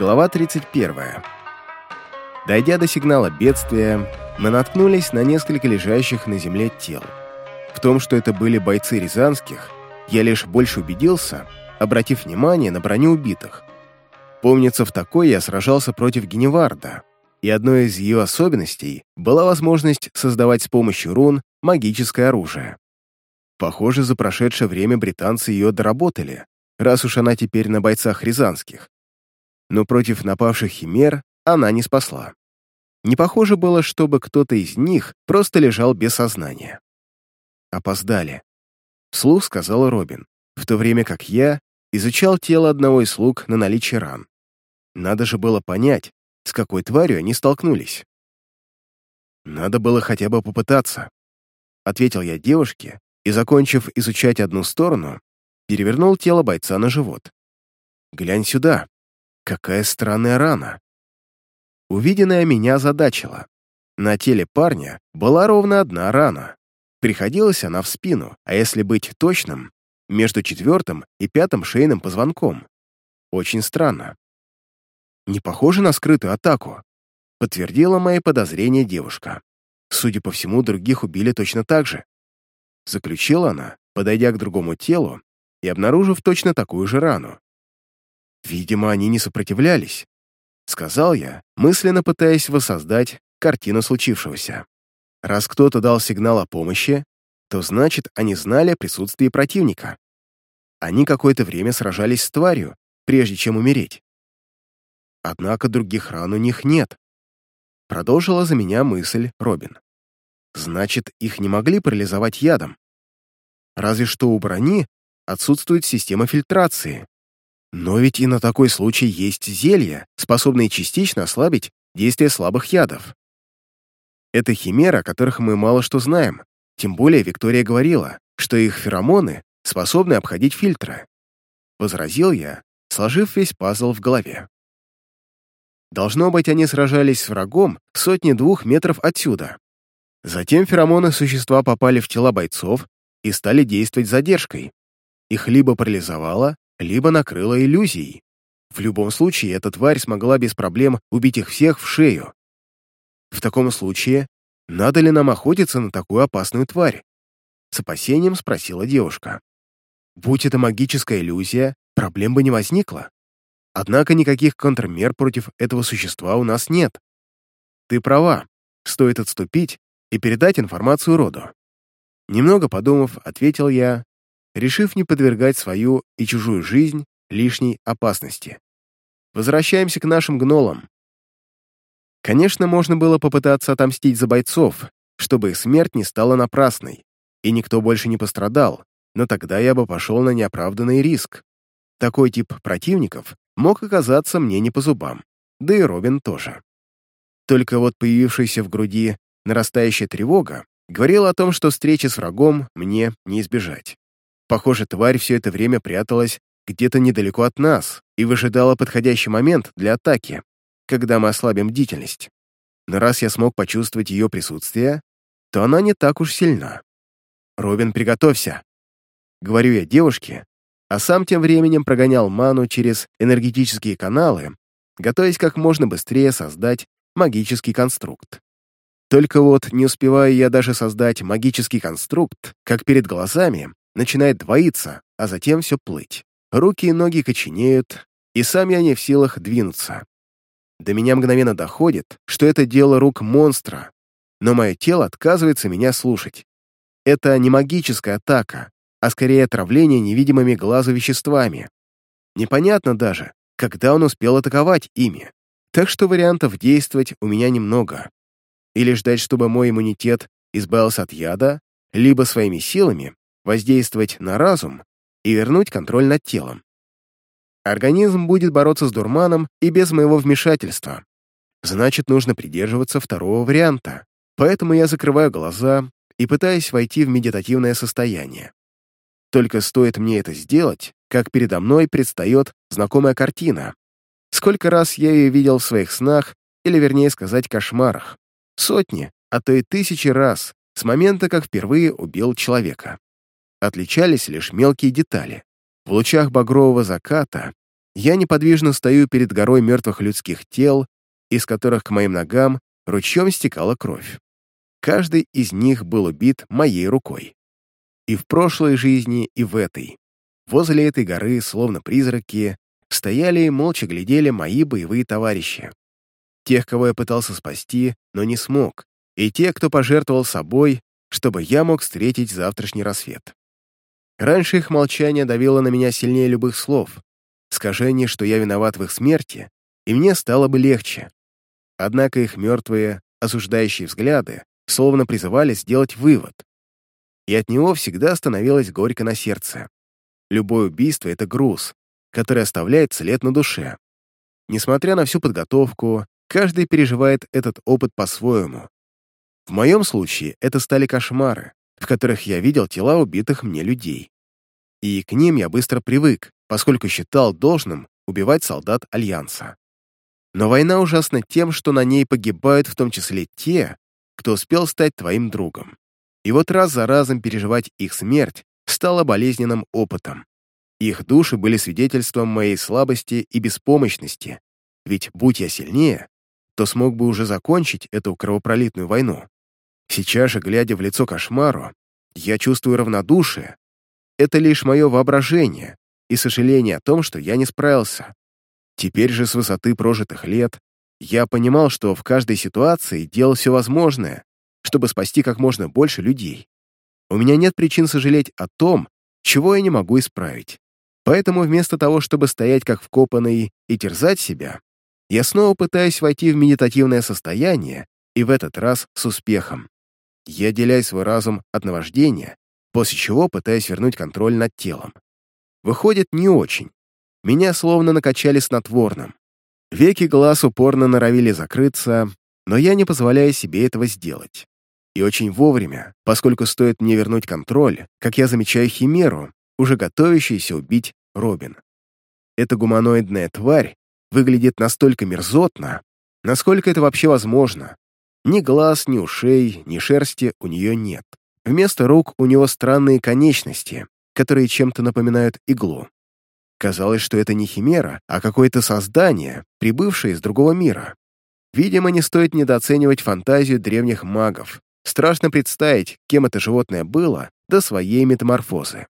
Глава 31. Дойдя до сигнала бедствия, мы наткнулись на несколько лежащих на земле тел. В том, что это были бойцы рязанских, я лишь больше убедился, обратив внимание на броню убитых. Помнится, в такой я сражался против Геневарда, и одной из ее особенностей была возможность создавать с помощью рун магическое оружие. Похоже, за прошедшее время британцы ее доработали, раз уж она теперь на бойцах рязанских. Но против напавших химер она не спасла. Не похоже было, чтобы кто-то из них просто лежал без сознания. «Опоздали», — вслух сказал Робин, в то время как я изучал тело одного из слуг на наличие ран. Надо же было понять, с какой тварью они столкнулись. «Надо было хотя бы попытаться», — ответил я девушке и, закончив изучать одну сторону, перевернул тело бойца на живот. «Глянь сюда. Какая странная рана». Увиденное меня задачило. На теле парня была ровно одна рана. Приходилась она в спину, а если быть точным, между четвертым и пятым шейным позвонком. Очень странно. Не похоже на скрытую атаку, подтвердила мои подозрения девушка. Судя по всему, других убили точно так же. Заключила она, подойдя к другому телу и обнаружив точно такую же рану. Видимо, они не сопротивлялись, сказал я, мысленно пытаясь воссоздать картину случившегося. Раз кто-то дал сигнал о помощи, то значит, они знали о присутствии противника. Они какое-то время сражались с тварью, прежде чем умереть. Однако других ран у них нет. Продолжила за меня мысль Робин. Значит, их не могли парализовать ядом. Разве что у брони отсутствует система фильтрации. Но ведь и на такой случай есть зелья, способные частично ослабить действие слабых ядов. Это химера, о которых мы мало что знаем, тем более Виктория говорила, что их феромоны способны обходить фильтры. Возразил я, сложив весь пазл в голове. Должно быть, они сражались с врагом сотни-двух метров отсюда. Затем феромоны существа попали в тела бойцов и стали действовать задержкой. Их либо парализовало, либо накрыло иллюзией. В любом случае, эта тварь смогла без проблем убить их всех в шею. В таком случае, надо ли нам охотиться на такую опасную тварь? С опасением спросила девушка. Будь это магическая иллюзия, проблем бы не возникло. Однако никаких контрмер против этого существа у нас нет. Ты права, стоит отступить и передать информацию роду. Немного подумав, ответил я, решив не подвергать свою и чужую жизнь лишней опасности. Возвращаемся к нашим гнолам. Конечно, можно было попытаться отомстить за бойцов, чтобы их смерть не стала напрасной, и никто больше не пострадал, но тогда я бы пошел на неоправданный риск. Такой тип противников мог оказаться мне не по зубам, да и Робин тоже. Только вот появившаяся в груди нарастающая тревога говорила о том, что встречи с врагом мне не избежать. Похоже, тварь все это время пряталась где-то недалеко от нас и выжидала подходящий момент для атаки, когда мы ослабим бдительность. Но раз я смог почувствовать ее присутствие, то она не так уж сильна. «Робин, приготовься!» Говорю я девушке, а сам тем временем прогонял ману через энергетические каналы, готовясь как можно быстрее создать магический конструкт. Только вот не успеваю я даже создать магический конструкт, как перед глазами начинает двоиться, а затем все плыть. Руки и ноги коченеют, и сам я не в силах двинуться. До меня мгновенно доходит, что это дело рук монстра, но мое тело отказывается меня слушать. Это не магическая атака, а скорее отравление невидимыми глазу веществами. Непонятно даже, когда он успел атаковать ими. Так что вариантов действовать у меня немного. Или ждать, чтобы мой иммунитет избавился от яда, либо своими силами воздействовать на разум и вернуть контроль над телом. Организм будет бороться с дурманом и без моего вмешательства. Значит, нужно придерживаться второго варианта. Поэтому я закрываю глаза и пытаюсь войти в медитативное состояние. Только стоит мне это сделать, как передо мной предстает знакомая картина. Сколько раз я ее видел в своих снах, или вернее сказать, кошмарах. Сотни, а то и тысячи раз, с момента, как впервые убил человека. Отличались лишь мелкие детали. В лучах багрового заката Я неподвижно стою перед горой мертвых людских тел, из которых к моим ногам ручьем стекала кровь. Каждый из них был убит моей рукой. И в прошлой жизни, и в этой. Возле этой горы, словно призраки, стояли и молча глядели мои боевые товарищи. Тех, кого я пытался спасти, но не смог, и те, кто пожертвовал собой, чтобы я мог встретить завтрашний рассвет. Раньше их молчание давило на меня сильнее любых слов, скажение, что я виноват в их смерти, и мне стало бы легче. Однако их мертвые, осуждающие взгляды словно призывали сделать вывод. И от него всегда становилось горько на сердце. Любое убийство — это груз, который оставляет след на душе. Несмотря на всю подготовку, каждый переживает этот опыт по-своему. В моем случае это стали кошмары, в которых я видел тела убитых мне людей. И к ним я быстро привык, поскольку считал должным убивать солдат Альянса. Но война ужасна тем, что на ней погибают в том числе те, кто успел стать твоим другом. И вот раз за разом переживать их смерть стало болезненным опытом. Их души были свидетельством моей слабости и беспомощности, ведь будь я сильнее, то смог бы уже закончить эту кровопролитную войну. Сейчас же, глядя в лицо кошмару, я чувствую равнодушие. Это лишь мое воображение и сожаление о том, что я не справился. Теперь же с высоты прожитых лет я понимал, что в каждой ситуации делал все возможное, чтобы спасти как можно больше людей. У меня нет причин сожалеть о том, чего я не могу исправить. Поэтому вместо того, чтобы стоять как вкопанный и терзать себя, я снова пытаюсь войти в медитативное состояние, и в этот раз с успехом. Я отделяю свой разум от наваждения, после чего пытаюсь вернуть контроль над телом. Выходит, не очень. Меня словно накачали снотворным. Веки глаз упорно норовили закрыться, но я не позволяю себе этого сделать. И очень вовремя, поскольку стоит мне вернуть контроль, как я замечаю химеру, уже готовящуюся убить Робин. Эта гуманоидная тварь выглядит настолько мерзотно, насколько это вообще возможно. Ни глаз, ни ушей, ни шерсти у нее нет. Вместо рук у него странные конечности, которые чем-то напоминают иглу. Казалось, что это не химера, а какое-то создание, прибывшее из другого мира. Видимо, не стоит недооценивать фантазию древних магов. Страшно представить, кем это животное было до своей метаморфозы.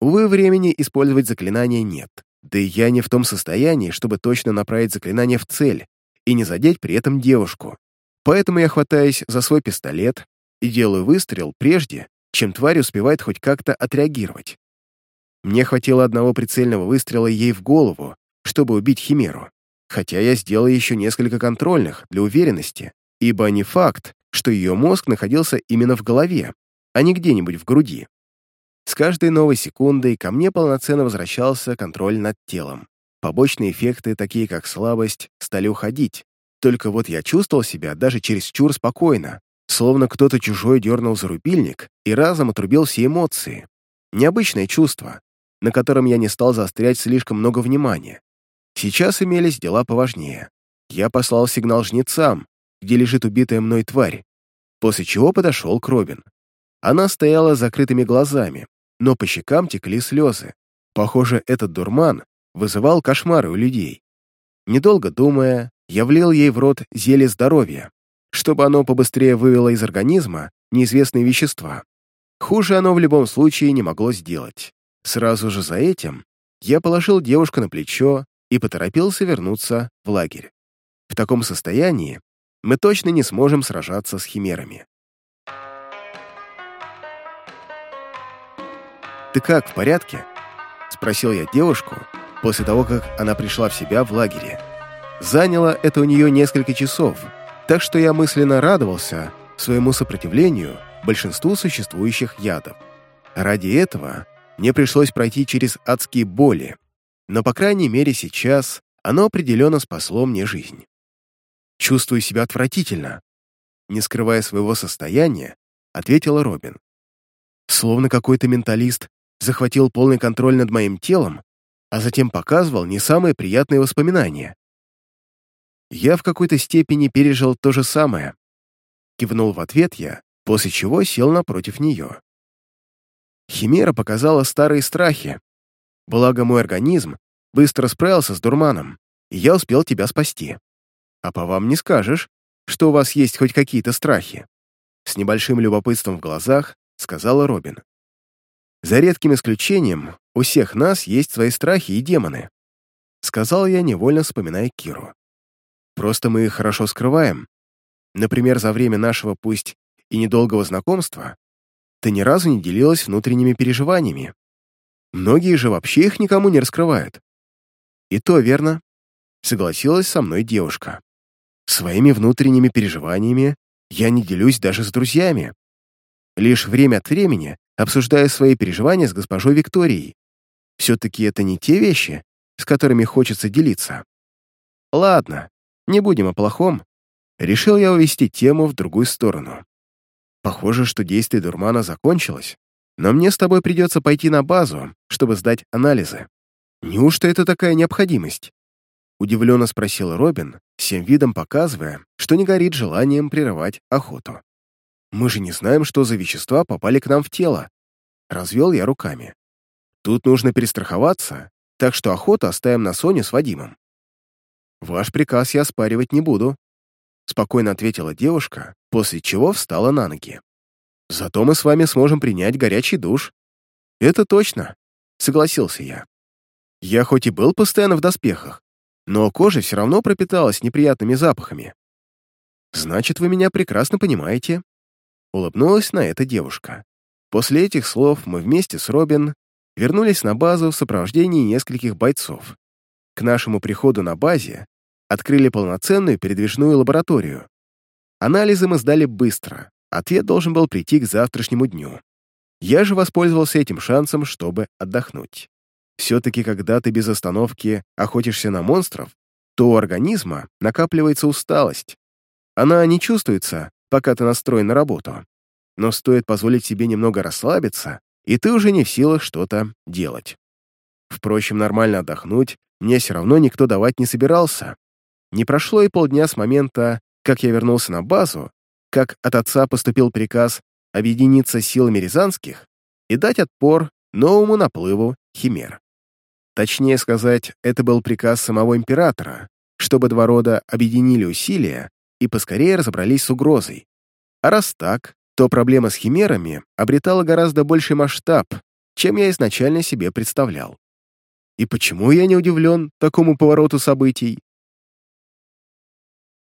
Увы, времени использовать заклинание нет. Да и я не в том состоянии, чтобы точно направить заклинание в цель и не задеть при этом девушку. Поэтому я хватаюсь за свой пистолет и делаю выстрел прежде, чем тварь успевает хоть как-то отреагировать. Мне хватило одного прицельного выстрела ей в голову, чтобы убить Химеру, хотя я сделал еще несколько контрольных для уверенности, ибо не факт, что ее мозг находился именно в голове, а не где-нибудь в груди. С каждой новой секундой ко мне полноценно возвращался контроль над телом. Побочные эффекты, такие как слабость, стали уходить. Только вот я чувствовал себя даже чересчур спокойно, словно кто-то чужой дернул за рубильник и разом отрубил все эмоции. Необычное чувство, на котором я не стал заострять слишком много внимания. Сейчас имелись дела поважнее. Я послал сигнал жнецам, где лежит убитая мной тварь, после чего подошел к Робин. Она стояла с закрытыми глазами, но по щекам текли слезы. Похоже, этот дурман вызывал кошмары у людей. Недолго думая, я влил ей в рот зелье здоровья, чтобы оно побыстрее вывело из организма неизвестные вещества. Хуже оно в любом случае не могло сделать. Сразу же за этим я положил девушку на плечо и поторопился вернуться в лагерь. В таком состоянии мы точно не сможем сражаться с химерами. «Ты как, в порядке?» — спросил я девушку после того, как она пришла в себя в лагере. Заняло это у нее несколько часов, так что я мысленно радовался своему сопротивлению большинству существующих ядов. Ради этого мне пришлось пройти через адские боли, но, по крайней мере, сейчас оно определенно спасло мне жизнь. Чувствую себя отвратительно. Не скрывая своего состояния, ответила Робин. Словно какой-то менталист захватил полный контроль над моим телом, а затем показывал не самые приятные воспоминания. Я в какой-то степени пережил то же самое. Кивнул в ответ я, после чего сел напротив нее. Химера показала старые страхи, благо мой организм быстро справился с дурманом, и я успел тебя спасти. А по вам не скажешь, что у вас есть хоть какие-то страхи. С небольшим любопытством в глазах сказала Робин. За редким исключением, у всех нас есть свои страхи и демоны. Сказал я, невольно вспоминая Киру. Просто мы их хорошо скрываем. Например, за время нашего, пусть и недолгого знакомства, ты ни разу не делилась внутренними переживаниями. Многие же вообще их никому не раскрывают. И то верно, согласилась со мной девушка. Своими внутренними переживаниями я не делюсь даже с друзьями. Лишь время от времени обсуждаю свои переживания с госпожой Викторией. Все-таки это не те вещи, с которыми хочется делиться. Ладно, не будем о плохом. Решил я увести тему в другую сторону. Похоже, что действие дурмана закончилось, но мне с тобой придется пойти на базу, чтобы сдать анализы. Неужто это такая необходимость? Удивленно спросил Робин, всем видом показывая, что не горит желанием прерывать охоту. Мы же не знаем, что за вещества попали к нам в тело. Развел я руками. Тут нужно перестраховаться, так что охоту оставим на Соню с Вадимом. Ваш приказ я оспаривать не буду, спокойно ответила девушка, после чего встала на ноги. «Зато мы с вами сможем принять горячий душ». «Это точно», — согласился я. Я хоть и был постоянно в доспехах, но кожа все равно пропиталась неприятными запахами. «Значит, вы меня прекрасно понимаете», — улыбнулась на это девушка. После этих слов мы вместе с Робин вернулись на базу в сопровождении нескольких бойцов. К нашему приходу на базе открыли полноценную передвижную лабораторию, Анализы мы сдали быстро. Ответ должен был прийти к завтрашнему дню. Я же воспользовался этим шансом, чтобы отдохнуть. Все-таки, когда ты без остановки охотишься на монстров, то у организма накапливается усталость. Она не чувствуется, пока ты настроен на работу. Но стоит позволить себе немного расслабиться, и ты уже не в силах что-то делать. Впрочем, нормально отдохнуть мне все равно никто давать не собирался. Не прошло и полдня с момента, как я вернулся на базу, как от отца поступил приказ объединиться силами рязанских и дать отпор новому наплыву химер. Точнее сказать, это был приказ самого императора, чтобы два рода объединили усилия и поскорее разобрались с угрозой. А раз так, то проблема с химерами обретала гораздо больший масштаб, чем я изначально себе представлял. И почему я не удивлен такому повороту событий?